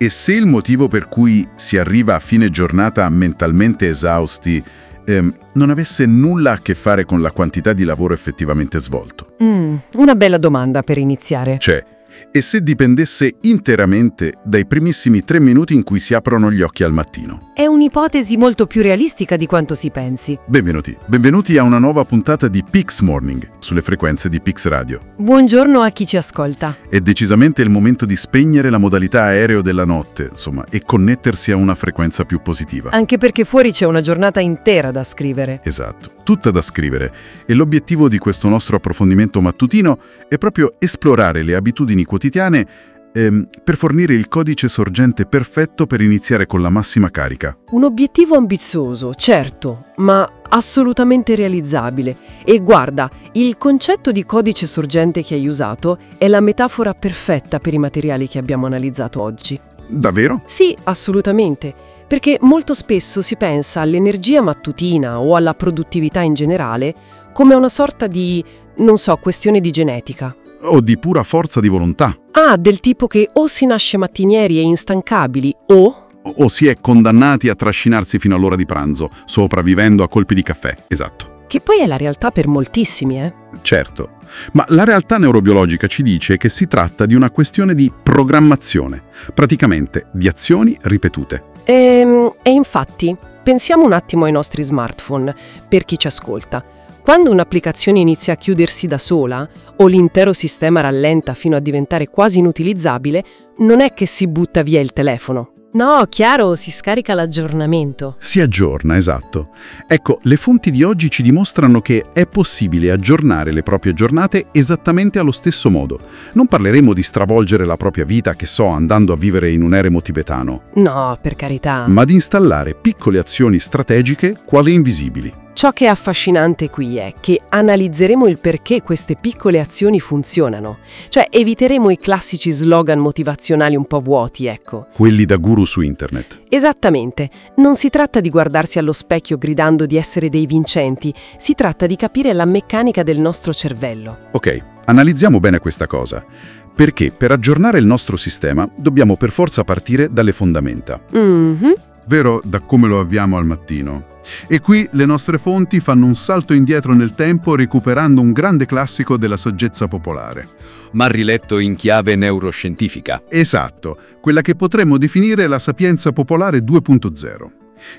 E se il motivo per cui si arriva a fine giornata mentalmente esausti ehm, non avesse nulla a che fare con la quantità di lavoro effettivamente svolto? Mm, una bella domanda per iniziare. Cioè, e se dipendesse interamente dai primissimi tre minuti in cui si aprono gli occhi al mattino? È un'ipotesi molto più realistica di quanto si pensi. Benvenuti, benvenuti a una nuova puntata di Pix Morning sulle frequenze di Pix Radio. Buongiorno a chi ci ascolta. È decisamente il momento di spegnere la modalità aereo della notte, insomma, e connettersi a una frequenza più positiva. Anche perché fuori c'è una giornata intera da scrivere. Esatto, tutta da scrivere. E l'obiettivo di questo nostro approfondimento mattutino è proprio esplorare le abitudini quotidiane ehm, per fornire il codice sorgente perfetto per iniziare con la massima carica. Un obiettivo ambizioso, certo, ma assolutamente realizzabile. E guarda, il concetto di codice sorgente che hai usato è la metafora perfetta per i materiali che abbiamo analizzato oggi. Davvero? Sì, assolutamente. Perché molto spesso si pensa all'energia mattutina o alla produttività in generale come una sorta di, non so, questione di genetica. O di pura forza di volontà. Ah, del tipo che o si nasce mattinieri e instancabili o... O si è condannati a trascinarsi fino all'ora di pranzo, sopravvivendo a colpi di caffè. Esatto. Che poi è la realtà per moltissimi, eh? Certo. Ma la realtà neurobiologica ci dice che si tratta di una questione di programmazione, praticamente di azioni ripetute. E, Ehm, e infatti, pensiamo un attimo ai nostri smartphone, per chi ci ascolta. Quando un'applicazione inizia a chiudersi da sola, o l'intero sistema rallenta fino a diventare quasi inutilizzabile, non è che si butta via il telefono. No, chiaro, si scarica l'aggiornamento. Si aggiorna, esatto. Ecco, le fonti di oggi ci dimostrano che è possibile aggiornare le proprie giornate esattamente allo stesso modo. Non parleremo di stravolgere la propria vita, che so, andando a vivere in un eremo tibetano, No, per carità. ma di installare piccole azioni strategiche quali invisibili. Ciò che è affascinante qui è che analizzeremo il perché queste piccole azioni funzionano. Cioè, eviteremo i classici slogan motivazionali un po' vuoti, ecco. Quelli da guru su internet. Esattamente, non si tratta di guardarsi allo specchio gridando di essere dei vincenti, si tratta di capire la meccanica del nostro cervello. Ok, analizziamo bene questa cosa. Perché per aggiornare il nostro sistema dobbiamo per forza partire dalle fondamenta. Mhm. Vero da come lo avviamo al mattino. E qui le nostre fonti fanno un salto indietro nel tempo recuperando un grande classico della saggezza popolare. ma riletto in chiave neuroscientifica. Esatto, quella che potremmo definire la sapienza popolare 2.0.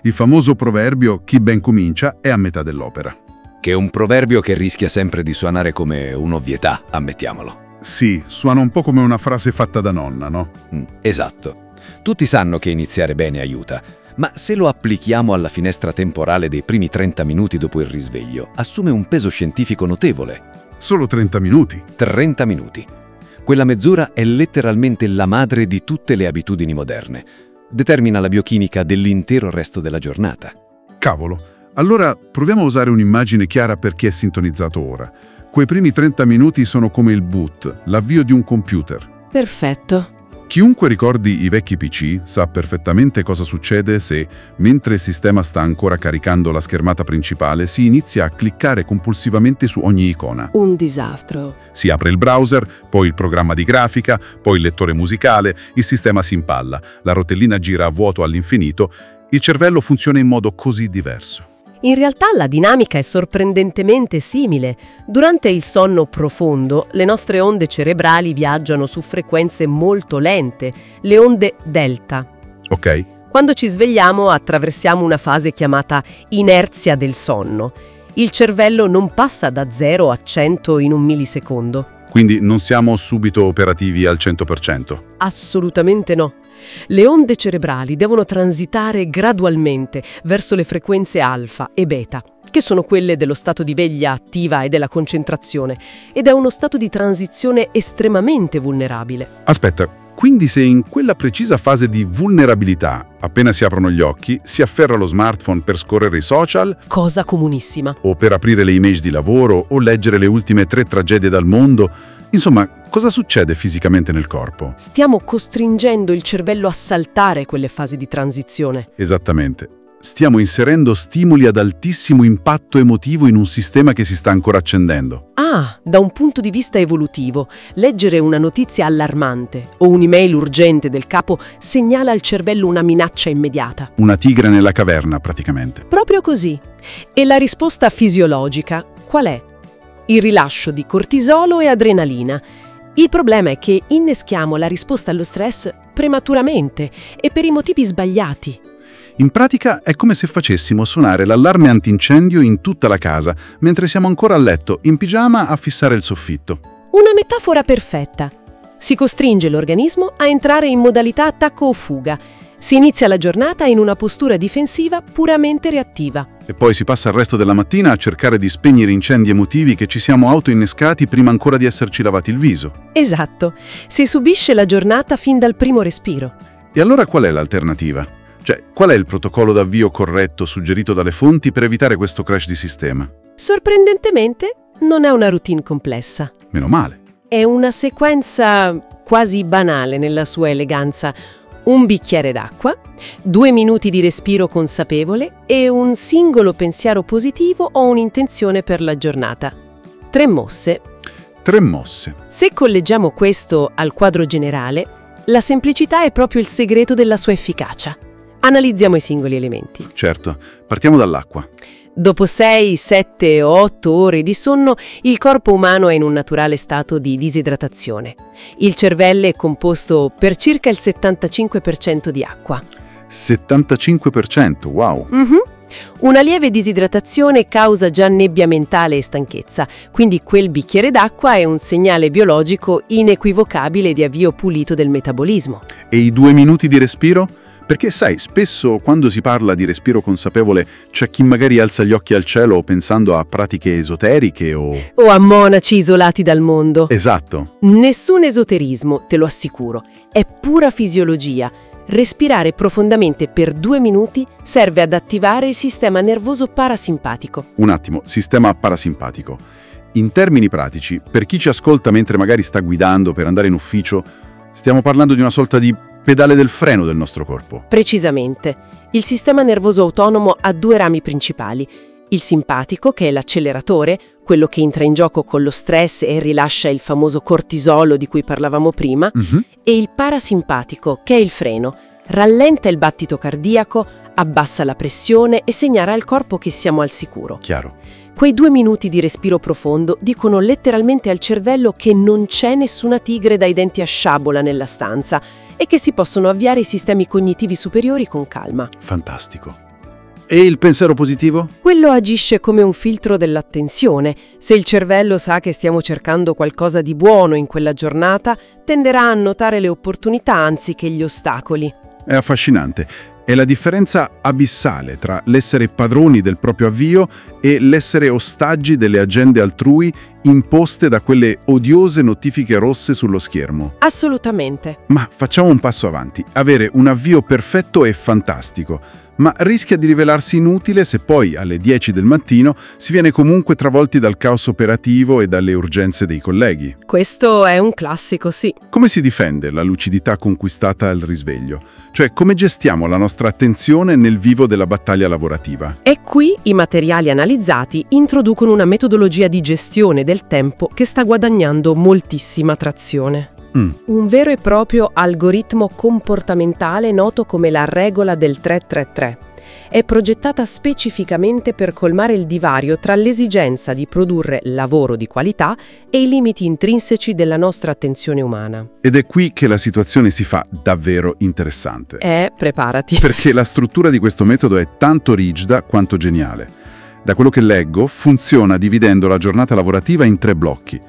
Il famoso proverbio chi ben comincia è a metà dell'opera. Che è un proverbio che rischia sempre di suonare come un'ovvietà, ammettiamolo. Sì, suona un po' come una frase fatta da nonna, no? Mm, esatto. Tutti sanno che iniziare bene aiuta, ma se lo applichiamo alla finestra temporale dei primi 30 minuti dopo il risveglio, assume un peso scientifico notevole. Solo 30 minuti. 30 minuti. Quella mezz'ora è letteralmente la madre di tutte le abitudini moderne. Determina la biochimica dell'intero resto della giornata. Cavolo. Allora proviamo a usare un'immagine chiara per chi è sintonizzato ora. Quei primi 30 minuti sono come il boot, l'avvio di un computer. Perfetto. Chiunque ricordi i vecchi PC sa perfettamente cosa succede se, mentre il sistema sta ancora caricando la schermata principale, si inizia a cliccare compulsivamente su ogni icona. Un disastro. Si apre il browser, poi il programma di grafica, poi il lettore musicale, il sistema si impalla, la rotellina gira a vuoto all'infinito, il cervello funziona in modo così diverso. In realtà la dinamica è sorprendentemente simile. Durante il sonno profondo, le nostre onde cerebrali viaggiano su frequenze molto lente, le onde delta. Ok? Quando ci svegliamo attraversiamo una fase chiamata inerzia del sonno. Il cervello non passa da 0 a 100 in un millisecondo. Quindi non siamo subito operativi al 100%. Assolutamente no. Le onde cerebrali devono transitare gradualmente verso le frequenze alfa e beta, che sono quelle dello stato di veglia attiva e della concentrazione, ed è uno stato di transizione estremamente vulnerabile. Aspetta, quindi se in quella precisa fase di vulnerabilità, appena si aprono gli occhi, si afferra lo smartphone per scorrere i social Cosa comunissima. o per aprire le email di lavoro o leggere le ultime tre tragedie dal mondo, insomma, cosa succede fisicamente nel corpo? Stiamo costringendo il cervello a saltare quelle fasi di transizione. Esattamente. stiamo inserendo stimoli ad altissimo impatto emotivo in un sistema che si sta ancora accendendo. Ah, da un punto di vista evolutivo, leggere una notizia allarmante o un'email urgente del capo segnala al cervello una minaccia immediata. Una tigre nella caverna, praticamente. Proprio così. E la risposta fisiologica qual è? Il rilascio di cortisolo e adrenalina. Il problema è che inneschiamo la risposta allo stress prematuramente e per i motivi sbagliati. In pratica è come se facessimo suonare l'allarme antincendio in tutta la casa, mentre siamo ancora a letto, in pigiama, a fissare il soffitto. Una metafora perfetta. Si costringe l'organismo a entrare in modalità attacco o fuga. Si inizia la giornata in una postura difensiva puramente reattiva. E poi si passa il resto della mattina a cercare di spegnere incendi emotivi che ci siamo autoinnescati prima ancora di esserci lavati il viso. Esatto. Si subisce la giornata fin dal primo respiro. E allora qual è l'alternativa? Cioè, qual è il protocollo d'avvio corretto suggerito dalle fonti per evitare questo crash di sistema? Sorprendentemente, non è una routine complessa. Meno male. È una sequenza quasi banale nella sua eleganza. Un bicchiere d'acqua, due minuti di respiro consapevole e un singolo pensiero positivo o un'intenzione per la giornata. Tre mosse. Tre mosse. Se colleggiamo questo al quadro generale, la semplicità è proprio il segreto della sua efficacia. Analizziamo i singoli elementi. Certo, partiamo dall'acqua. Dopo 6, 7 o 8 ore di sonno, il corpo umano è in un naturale stato di disidratazione. Il cervello è composto per circa il 75% di acqua. 75%, wow! Mhm. Una lieve disidratazione causa già nebbia mentale e stanchezza, quindi quel bicchiere d'acqua è un segnale biologico inequivocabile di avvio pulito del metabolismo. E i due minuti di respiro? Perché sai, spesso quando si parla di respiro consapevole c'è chi magari alza gli occhi al cielo pensando a pratiche esoteriche o... O a monaci isolati dal mondo. Esatto. Nessun esoterismo, te lo assicuro, è pura fisiologia. Respirare profondamente per due minuti serve ad attivare il sistema nervoso parasimpatico. Un attimo, sistema parasimpatico. In termini pratici, per chi ci ascolta mentre magari sta guidando per andare in ufficio, stiamo parlando di una sorta di pedale del freno del nostro corpo. Precisamente. Il sistema nervoso autonomo ha due rami principali. Il simpatico, che è l'acceleratore, quello che entra in gioco con lo stress e rilascia il famoso cortisolo di cui parlavamo prima, Mhm. e il parasimpatico, che è il freno. Rallenta il battito cardiaco, abbassa la pressione e segnala al corpo che siamo al sicuro. Chiaro. Quei due minuti di respiro profondo dicono letteralmente al cervello che non c'è nessuna tigre dai denti a sciabola nella stanza e che si possono avviare i sistemi cognitivi superiori con calma. Fantastico. E il pensiero positivo? Quello agisce come un filtro dell'attenzione. Se il cervello sa che stiamo cercando qualcosa di buono in quella giornata, tenderà a notare le opportunità anziché gli ostacoli. È affascinante. È la differenza abissale tra l'essere padroni del proprio avvio e l'essere ostaggi delle agende altrui imposte da quelle odiose notifiche rosse sullo schermo. Assolutamente. Ma facciamo un passo avanti. Avere un avvio perfetto è fantastico, ma rischia di rivelarsi inutile se poi alle 10 del mattino si viene comunque travolti dal caos operativo e dalle urgenze dei colleghi. Questo è un classico, sì. Come si difende la lucidità conquistata al risveglio? Cioè, come gestiamo la nostra attenzione nel vivo della battaglia lavorativa? E qui i materiali analizzati introducono una metodologia di gestione del tempo che sta guadagnando moltissima trazione. Mm. Un vero e proprio algoritmo comportamentale noto come la regola del 333. È progettata specificamente per colmare il divario tra l'esigenza di produrre lavoro di qualità e i limiti intrinseci della nostra attenzione umana. Ed è qui che la situazione si fa davvero interessante. Eh, preparati. Perché la struttura di questo metodo è tanto rigida quanto geniale. Da quello che leggo, funziona dividendo la giornata lavorativa in tre blocchi.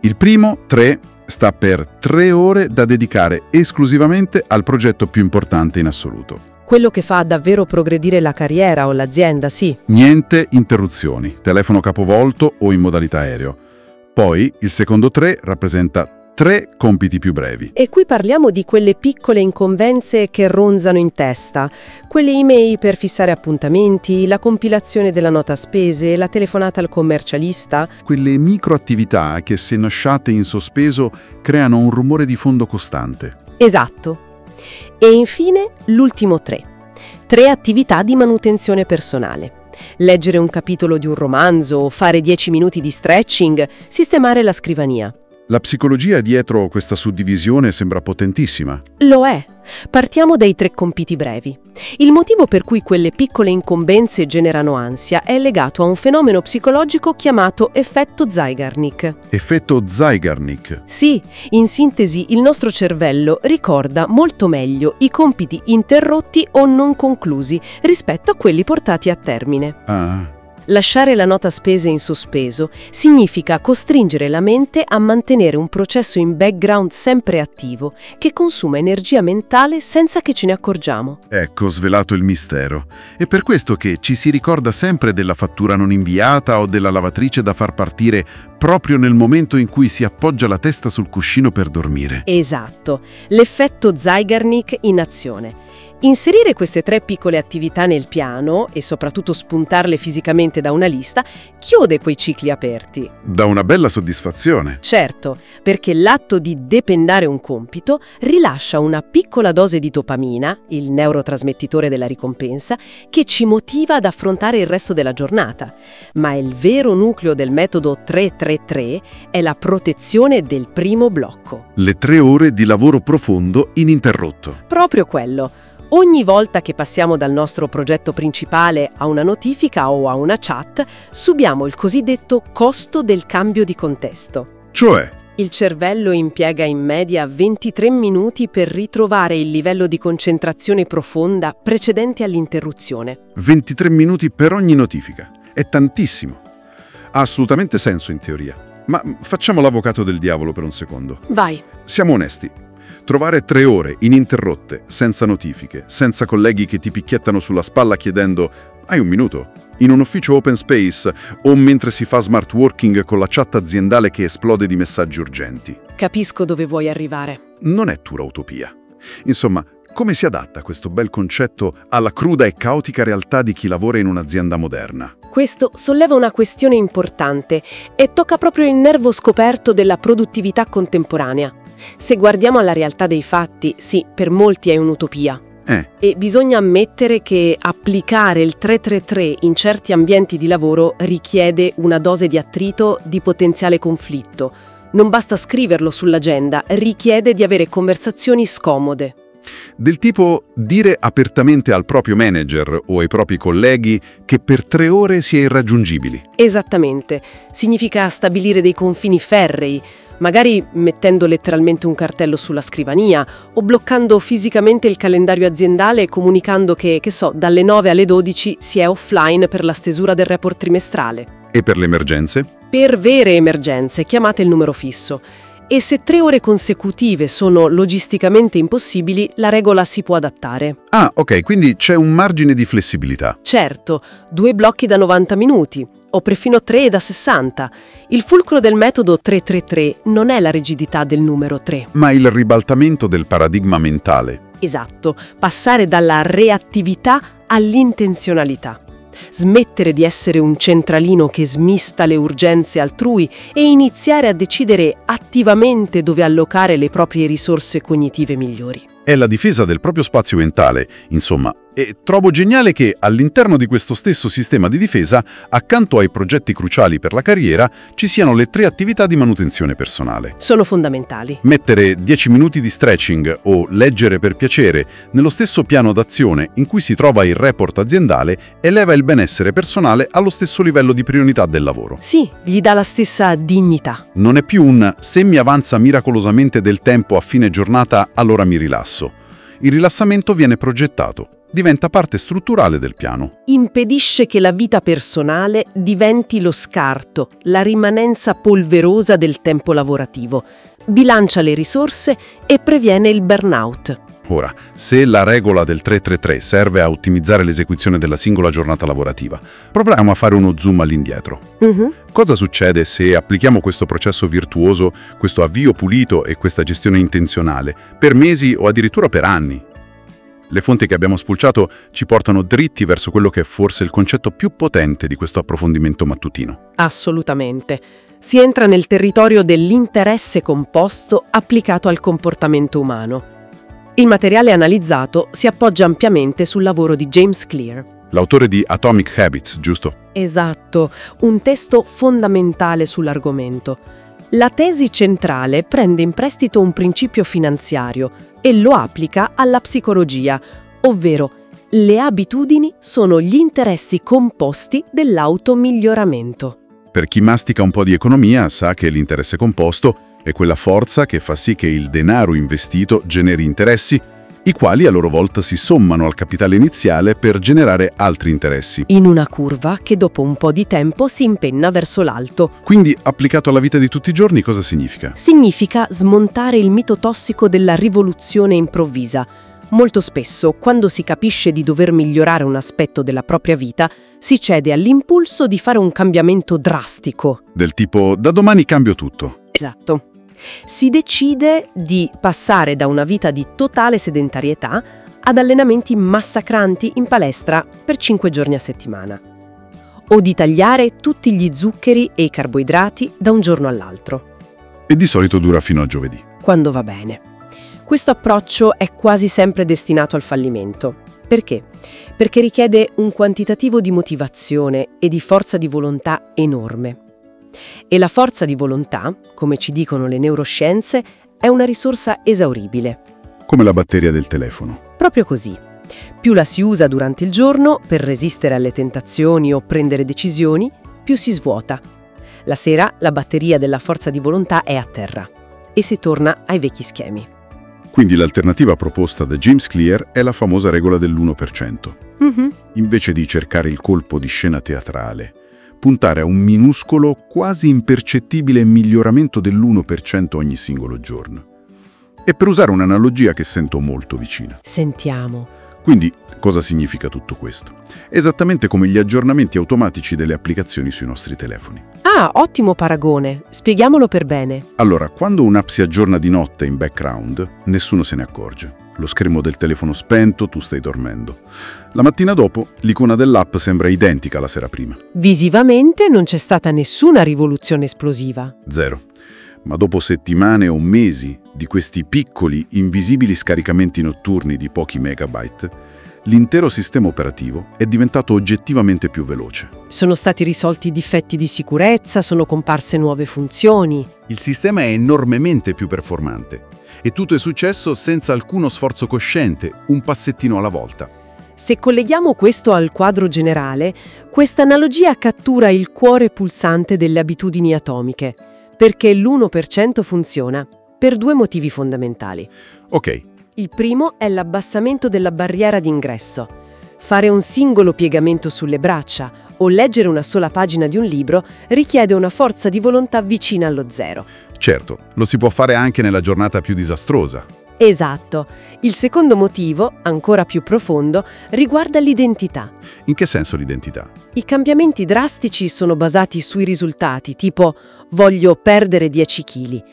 Il primo, 3, sta per tre ore da dedicare esclusivamente al progetto più importante in assoluto. Quello che fa davvero progredire la carriera o l'azienda, sì. Niente interruzioni, telefono capovolto o in modalità aereo. Poi il secondo 3 rappresenta tre compiti più brevi. E qui parliamo di quelle piccole inconvenze che ronzano in testa, quelle email per fissare appuntamenti, la compilazione della nota spese, la telefonata al commercialista. Quelle microattività che se lasciate in sospeso creano un rumore di fondo costante. Esatto. E infine l'ultimo tre. tre attività di manutenzione personale. Leggere un capitolo di un romanzo, fare 10 minuti di stretching, sistemare la scrivania. La psicologia dietro questa suddivisione sembra potentissima. Lo è. Partiamo dai tre compiti brevi. Il motivo per cui quelle piccole incombenze generano ansia è legato a un fenomeno psicologico chiamato effetto Zeigarnik. Effetto Zeigarnik. Sì, in sintesi il nostro cervello ricorda molto meglio i compiti interrotti o non conclusi rispetto a quelli portati a termine. Ah, Lasciare la nota spese in sospeso significa costringere la mente a mantenere un processo in background sempre attivo che consuma energia mentale senza che ce ne accorgiamo. ecco svelato il mistero. È per questo che ci si ricorda sempre della fattura non inviata o della lavatrice da far partire proprio nel momento in cui si appoggia la testa sul cuscino per dormire. Esatto, l'effetto Zeigarnik in azione. Inserire queste tre piccole attività nel piano e soprattutto spuntarle fisicamente da una lista chiude quei cicli aperti. Da una bella soddisfazione. Certo, perché l'atto di dependare un compito rilascia una piccola dose di dopamina, il neurotrasmettitore della ricompensa, che ci motiva ad affrontare il resto della giornata. Ma il vero nucleo del metodo 333 è la protezione del primo blocco. Le tre ore di lavoro profondo ininterrotto. Proprio quello. Ogni volta che passiamo dal nostro progetto principale a una notifica o a una chat, subiamo il cosiddetto costo del cambio di contesto. Cioè, Il cervello impiega in media 23 minuti per ritrovare il livello di concentrazione profonda precedente all'interruzione. 23 minuti per ogni notifica. È tantissimo. Ha assolutamente senso in teoria. Ma facciamo l'avvocato del diavolo per un secondo. Vai. Siamo onesti. Trovare tre ore ininterrotte, senza notifiche, senza colleghi che ti picchiettano sulla spalla chiedendo «Hai un minuto?» in un ufficio open space o mentre si fa smart working con la chat aziendale che esplode di messaggi urgenti. Capisco dove vuoi arrivare. Non è pura utopia. Insomma, come si adatta questo bel concetto alla cruda e caotica realtà di chi lavora in un'azienda moderna? Questo solleva una questione importante e tocca proprio il nervo scoperto della produttività contemporanea. Se guardiamo alla realtà dei fatti, sì, per molti è un'utopia. Eh, E bisogna ammettere che applicare il 333 in certi ambienti di lavoro richiede una dose di attrito di potenziale conflitto. Non basta scriverlo sull'agenda, richiede di avere conversazioni scomode. del tipo dire apertamente al proprio manager o ai propri colleghi che per tre ore si è irraggiungibili. Esattamente. Significa stabilire dei confini ferrei, magari mettendo letteralmente un cartello sulla scrivania o bloccando fisicamente il calendario aziendale e comunicando che, che so, dalle 9 alle 12 si è offline per la stesura del report trimestrale. E per le emergenze? Per vere emergenze chiamate il numero fisso. E se tre ore consecutive sono logisticamente impossibili, la regola si può adattare. Ah, ok, quindi c'è un margine di flessibilità. Certo, due blocchi da 90 minuti, o perfino tre da 60. Il fulcro del metodo 333 non è la rigidità del numero 3. Ma il ribaltamento del paradigma mentale. Esatto, passare dalla reattività all'intenzionalità. Smettere di essere un centralino che smista le urgenze altrui e iniziare a decidere attivamente dove allocare le proprie risorse cognitive migliori. È la difesa del proprio spazio mentale, insomma. E trovo geniale che all'interno di questo stesso sistema di difesa, accanto ai progetti cruciali per la carriera, ci siano le tre attività di manutenzione personale. Sono fondamentali. Mettere 10 minuti di stretching o leggere per piacere nello stesso piano d'azione in cui si trova il report aziendale eleva il benessere personale allo stesso livello di priorità del lavoro. Sì, gli dà la stessa dignità. Non è più un se mi avanza miracolosamente del tempo a fine giornata allora mi rilasso. Il rilassamento viene progettato, diventa parte strutturale del piano. impedisce che la vita personale diventi lo scarto, la rimanenza polverosa del tempo lavorativo, bilancia le risorse e previene il burnout. Ora, se la regola del 333 serve a ottimizzare l'esecuzione della singola giornata lavorativa, proviamo a fare uno zoom all'indietro. Mhm. Cosa succede se applichiamo questo processo virtuoso, questo avvio pulito e questa gestione intenzionale per mesi o addirittura per anni? Le fonti che abbiamo spulciato ci portano dritti verso quello che è forse il concetto più potente di questo approfondimento mattutino. Assolutamente. Si entra nel territorio dell'interesse composto applicato al comportamento umano. Il materiale analizzato si appoggia ampiamente sul lavoro di James Clear. L'autore di Atomic Habits, giusto? Esatto, un testo fondamentale sull'argomento. La tesi centrale prende in prestito un principio finanziario e lo applica alla psicologia, ovvero le abitudini sono gli interessi composti dell'automiglioramento. Per chi mastica un po' di economia sa che l'interesse composto è quella forza che fa sì che il denaro investito generi interessi, i quali a loro volta si sommano al capitale iniziale per generare altri interessi. In una curva che dopo un po' di tempo si impenna verso l'alto. Quindi, applicato alla vita di tutti i giorni, cosa significa? Significa smontare il mito tossico della rivoluzione improvvisa. Molto spesso, quando si capisce di dover migliorare un aspetto della propria vita, si cede all'impulso di fare un cambiamento drastico. Del tipo, da domani cambio tutto. Esatto. Si decide di passare da una vita di totale sedentarietà ad allenamenti massacranti in palestra per 5 giorni a settimana. O di tagliare tutti gli zuccheri e i carboidrati da un giorno all'altro. E di solito dura fino a giovedì. Quando va bene. Questo approccio è quasi sempre destinato al fallimento. Perché? Perché richiede un quantitativo di motivazione e di forza di volontà enorme. E la forza di volontà, come ci dicono le neuroscienze, è una risorsa esauribile. Come la batteria del telefono. Proprio così. Più la si usa durante il giorno per resistere alle tentazioni o prendere decisioni, più si svuota. La sera la batteria della forza di volontà è a terra e si torna ai vecchi schemi. Quindi l'alternativa proposta da James Clear è la famosa regola dell'1%. Mhm. Invece di cercare il colpo di scena teatrale, puntare a un minuscolo, quasi impercettibile miglioramento dell'1% ogni singolo giorno. E per usare un'analogia che sento molto vicina. Sentiamo. Quindi, cosa significa tutto questo? Esattamente come gli aggiornamenti automatici delle applicazioni sui nostri telefoni. Ah, ottimo paragone. Spieghiamolo per bene. Allora, quando un'app si aggiorna di notte in background, nessuno se ne accorge. Lo schermo del telefono spento, tu stai dormendo. La mattina dopo, l'icona dell'app sembra identica alla sera prima. Visivamente non c'è stata nessuna rivoluzione esplosiva. Zero. Ma dopo settimane o mesi di questi piccoli, invisibili scaricamenti notturni di pochi megabyte, l'intero sistema operativo è diventato oggettivamente più veloce. Sono stati risolti difetti di sicurezza, sono comparse nuove funzioni. Il sistema è enormemente più performante e tutto è successo senza alcuno sforzo cosciente, un passettino alla volta. Se colleghiamo questo al quadro generale, questa analogia cattura il cuore pulsante delle abitudini atomiche, perché l'1% funziona per due motivi fondamentali. Ok, Il primo è l'abbassamento della barriera d'ingresso. Fare un singolo piegamento sulle braccia o leggere una sola pagina di un libro richiede una forza di volontà vicina allo zero. certo, lo si può fare anche nella giornata più disastrosa. Esatto. Il secondo motivo, ancora più profondo, riguarda l'identità. In che senso l'identità? I cambiamenti drastici sono basati sui risultati, tipo voglio perdere 10 kg.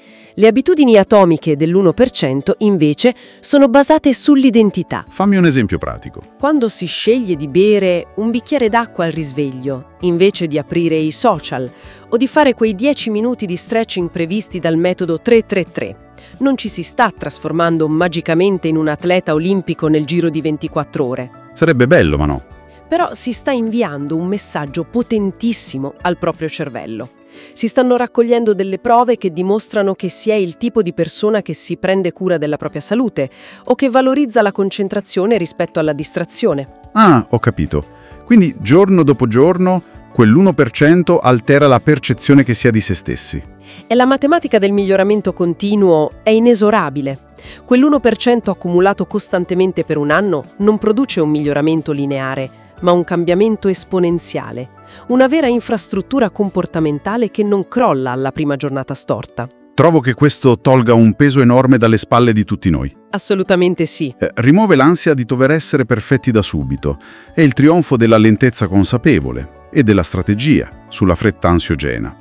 Le abitudini atomiche dell'1% invece sono basate sull'identità. Fammi un esempio pratico. Quando si sceglie di bere un bicchiere d'acqua al risveglio, invece di aprire i social o di fare quei 10 minuti di stretching previsti dal metodo 333, non ci si sta trasformando magicamente in un atleta olimpico nel giro di 24 ore. Sarebbe bello, ma no. Però si sta inviando un messaggio potentissimo al proprio cervello. Si stanno raccogliendo delle prove che dimostrano che si è il tipo di persona che si prende cura della propria salute o che valorizza la concentrazione rispetto alla distrazione. Ah, ho capito. Quindi giorno dopo giorno quell'1% altera la percezione che si ha di se stessi. E la matematica del miglioramento continuo è inesorabile. Quell'1% accumulato costantemente per un anno non produce un miglioramento lineare, ma un cambiamento esponenziale, una vera infrastruttura comportamentale che non crolla alla prima giornata storta. Trovo che questo tolga un peso enorme dalle spalle di tutti noi. Assolutamente sì. Eh, rimuove l'ansia di dover essere perfetti da subito. È il trionfo della lentezza consapevole e della strategia sulla fretta ansiogena.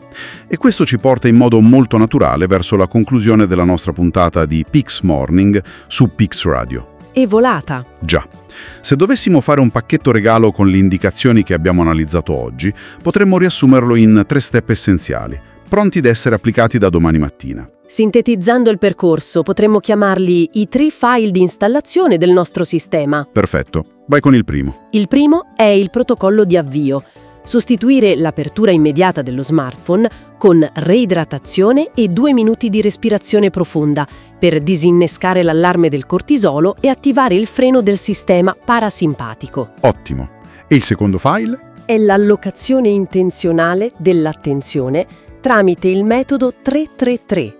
E questo ci porta in modo molto naturale verso la conclusione della nostra puntata di Pix Morning su Pix Radio. E volata. Già. Se dovessimo fare un pacchetto regalo con le indicazioni che abbiamo analizzato oggi, potremmo riassumerlo in tre step essenziali, pronti ad essere applicati da domani mattina. Sintetizzando il percorso, potremmo chiamarli i tre file di installazione del nostro sistema. Perfetto. Vai con il primo. Il primo è il protocollo di avvio. Sostituire l'apertura immediata dello smartphone con reidratazione e due minuti di respirazione profonda per disinnescare l'allarme del cortisolo e attivare il freno del sistema parasimpatico. Ottimo. E il secondo file? È l'allocazione intenzionale dell'attenzione tramite il metodo 333.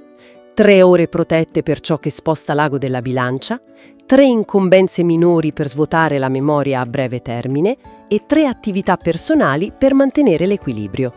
Tre ore protette per ciò che sposta l'ago della bilancia, tre incombenze minori per svuotare la memoria a breve termine e tre attività personali per mantenere l'equilibrio.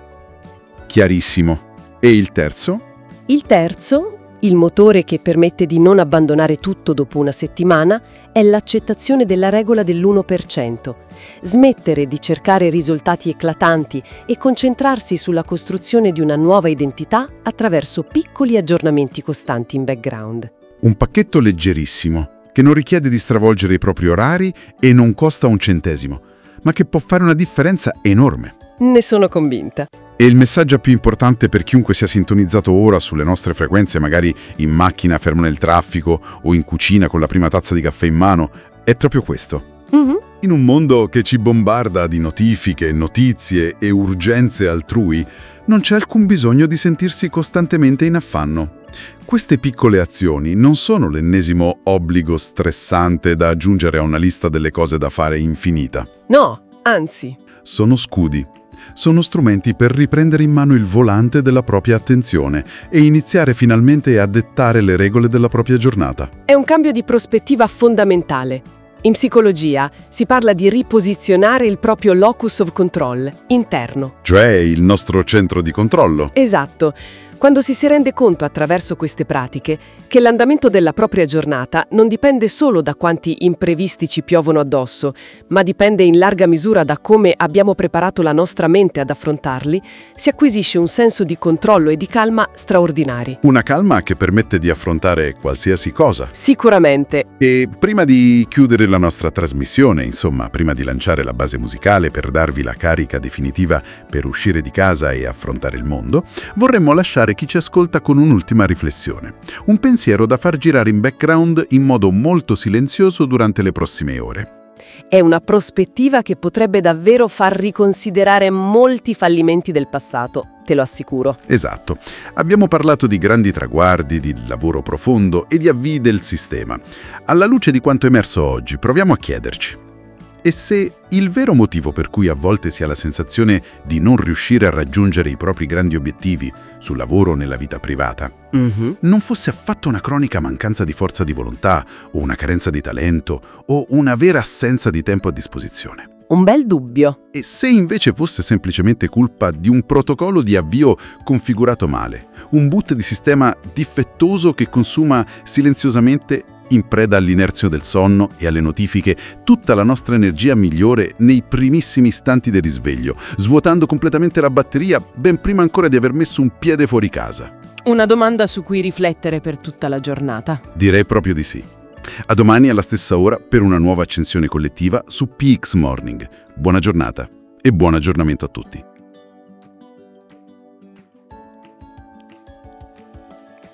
Chiarissimo. E il terzo? Il terzo, il motore che permette di non abbandonare tutto dopo una settimana, è l'accettazione della regola dell'1%. Smettere di cercare risultati eclatanti e concentrarsi sulla costruzione di una nuova identità attraverso piccoli aggiornamenti costanti in background. Un pacchetto leggerissimo, che non richiede di stravolgere i propri orari e non costa un centesimo, ma che può fare una differenza enorme. Ne sono convinta. E il messaggio più importante per chiunque sia sintonizzato ora sulle nostre frequenze, magari in macchina fermo nel traffico o in cucina con la prima tazza di caffè in mano, è proprio questo. Mhm. In un mondo che ci bombarda di notifiche, notizie e urgenze altrui, non c'è alcun bisogno di sentirsi costantemente in affanno. Queste piccole azioni non sono l'ennesimo obbligo stressante da aggiungere a una lista delle cose da fare infinita. No, anzi. Sono scudi. Sono strumenti per riprendere in mano il volante della propria attenzione e iniziare finalmente a dettare le regole della propria giornata. È un cambio di prospettiva fondamentale. In psicologia si parla di riposizionare il proprio locus of control interno. Cioè il nostro centro di controllo. Esatto. Quando si si rende conto attraverso queste pratiche che l'andamento della propria giornata non dipende solo da quanti imprevisti ci piovono addosso, ma dipende in larga misura da come abbiamo preparato la nostra mente ad affrontarli, si acquisisce un senso di controllo e di calma straordinari. Una calma che permette di affrontare qualsiasi cosa. Sicuramente. E prima di chiudere la nostra trasmissione, insomma, prima di lanciare la base musicale per darvi la carica definitiva per uscire di casa e affrontare il mondo, vorremmo lasciare chi ci ascolta con un'ultima riflessione. Un pensiero da far girare in background in modo molto silenzioso durante le prossime ore. È una prospettiva che potrebbe davvero far riconsiderare molti fallimenti del passato, te lo assicuro. Esatto. Abbiamo parlato di grandi traguardi, di lavoro profondo e di avvii del sistema. Alla luce di quanto emerso oggi, proviamo a chiederci. E se il vero motivo per cui a volte si ha la sensazione di non riuscire a raggiungere i propri grandi obiettivi sul lavoro o nella vita privata Mhm. non fosse affatto una cronica mancanza di forza di volontà o una carenza di talento o una vera assenza di tempo a disposizione? Un bel dubbio. E se invece fosse semplicemente colpa di un protocollo di avvio configurato male, un boot di sistema difettoso che consuma silenziosamente in preda all'inerzio del sonno e alle notifiche tutta la nostra energia migliore nei primissimi istanti del risveglio, svuotando completamente la batteria ben prima ancora di aver messo un piede fuori casa? Una domanda su cui riflettere per tutta la giornata. Direi proprio di sì. A domani alla stessa ora per una nuova accensione collettiva su PX Morning. Buona giornata e buon aggiornamento a tutti.